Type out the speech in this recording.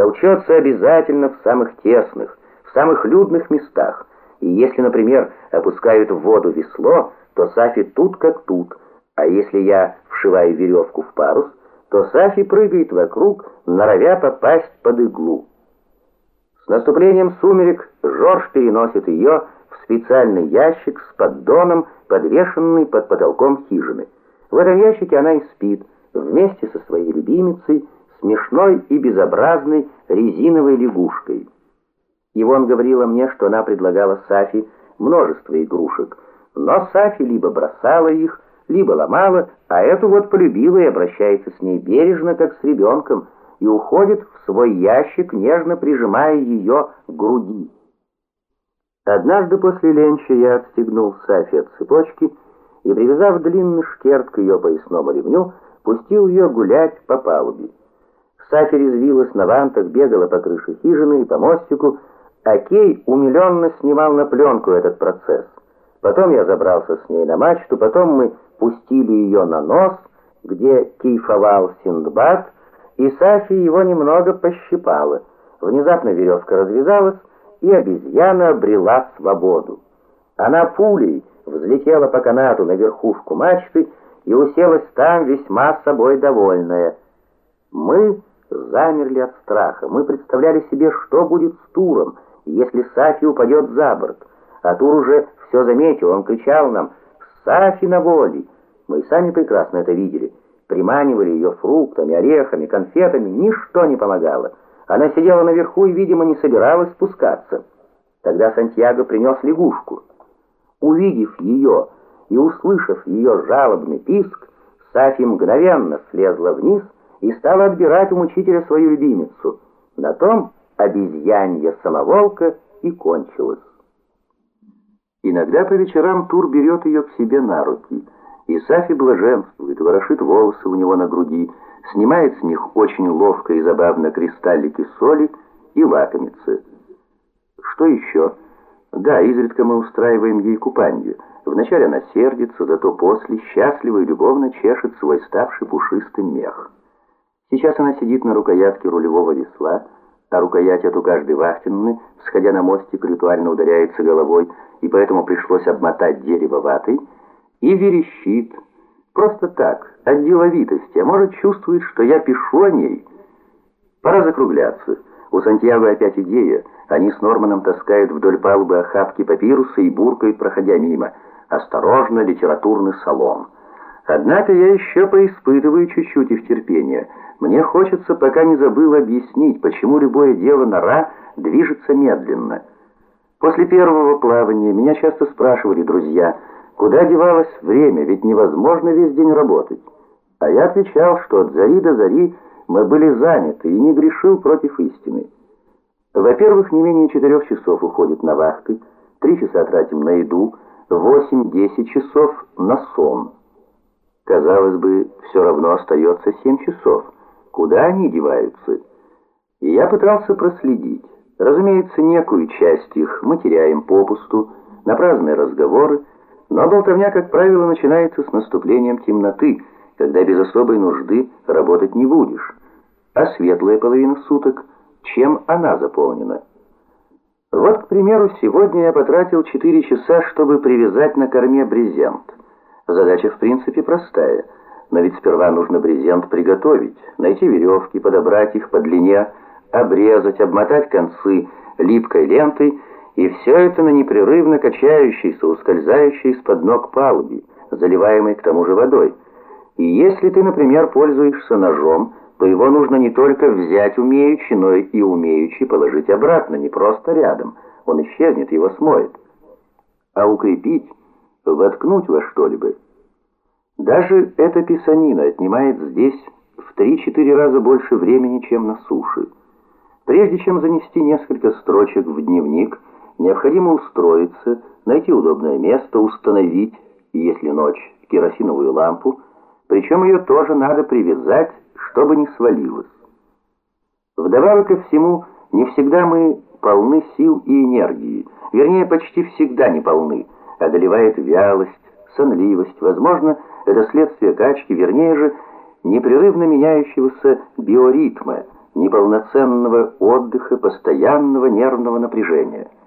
толчется обязательно в самых тесных, в самых людных местах, и если, например, опускают в воду весло, то Сафи тут как тут, а если я вшиваю веревку в парус, то Сафи прыгает вокруг, норовя попасть под иглу. С наступлением сумерек Жорж переносит ее в специальный ящик с поддоном, подвешенный под потолком хижины. В этом ящике она и спит, вместе со своей любимицей, смешной и безобразной резиновой лягушкой. Ивон говорила мне, что она предлагала Сафи множество игрушек, но Сафи либо бросала их, либо ломала, а эту вот полюбила и обращается с ней бережно, как с ребенком, и уходит в свой ящик, нежно прижимая ее к груди. Однажды после ленча я отстегнул Сафи от цепочки и, привязав длинный шкерт к ее поясному ремню, пустил ее гулять по палубе. Сафи резвилась на вантах, бегала по крыше хижины и по мостику, а Кей умиленно снимал на пленку этот процесс. Потом я забрался с ней на мачту, потом мы пустили ее на нос, где кейфовал Синдбад, и Сафи его немного пощипала. Внезапно веревка развязалась, и обезьяна обрела свободу. Она пулей взлетела по канату на верхушку мачты и уселась там весьма собой довольная. Мы замерли от страха. Мы представляли себе, что будет с Туром, если Сафи упадет за борт. А Тур уже все заметил, он кричал нам «Сафи на воле!» Мы и сами прекрасно это видели. Приманивали ее фруктами, орехами, конфетами, ничто не помогало. Она сидела наверху и, видимо, не собиралась спускаться. Тогда Сантьяго принес лягушку. Увидев ее и услышав ее жалобный писк, Сафи мгновенно слезла вниз и стала отбирать у мучителя свою любимицу. На том обезьянья самоволка и кончилась. Иногда по вечерам Тур берет ее к себе на руки, и Сафи блаженствует, ворошит волосы у него на груди, снимает с них очень ловко и забавно кристаллики соли и лакомится. Что еще? Да, изредка мы устраиваем ей купанье. Вначале она сердится, зато после счастливо и любовно чешет свой ставший пушистым мех. Сейчас она сидит на рукоятке рулевого весла, а рукоять эту каждый вахтенный, сходя на мостик, ритуально ударяется головой, и поэтому пришлось обмотать дерево ватой, и верещит. Просто так, от деловитости, а может чувствует, что я пишу о ней. Пора закругляться. У Сантьяго опять идея. Они с Норманом таскают вдоль палубы охапки папируса и буркают, проходя мимо. Осторожно, литературный салон. Однако я еще поиспытываю чуть-чуть их терпения. Мне хочется, пока не забыл, объяснить, почему любое дело нора движется медленно. После первого плавания меня часто спрашивали друзья, куда девалось время, ведь невозможно весь день работать. А я отвечал, что от зари до зари мы были заняты и не грешил против истины. Во-первых, не менее четырех часов уходит на вахты, три часа тратим на еду, восемь-десять часов на сон. Казалось бы, все равно остается семь часов. Куда они деваются? И я пытался проследить. Разумеется, некую часть их мы теряем попусту, на праздные разговоры, но болтовня, как правило, начинается с наступлением темноты, когда без особой нужды работать не будешь. А светлая половина суток, чем она заполнена? Вот, к примеру, сегодня я потратил 4 часа, чтобы привязать на корме брезент. Задача в принципе простая, но ведь сперва нужно брезент приготовить, найти веревки, подобрать их по длине, обрезать, обмотать концы липкой лентой, и все это на непрерывно качающейся, ускользающей из-под ног палубе, заливаемой к тому же водой. И если ты, например, пользуешься ножом, то его нужно не только взять умеючи, но и умеючи положить обратно, не просто рядом. Он исчезнет, его смоет. А укрепить воткнуть во что-либо. Даже эта писанина отнимает здесь в 3-4 раза больше времени, чем на суше. Прежде чем занести несколько строчек в дневник, необходимо устроиться, найти удобное место, установить, если ночь, керосиновую лампу, причем ее тоже надо привязать, чтобы не свалилось. Вдобавок ко всему, не всегда мы полны сил и энергии, вернее, почти всегда не полны, одолевает вялость, сонливость. Возможно, это следствие качки, вернее же, непрерывно меняющегося биоритма, неполноценного отдыха, постоянного нервного напряжения –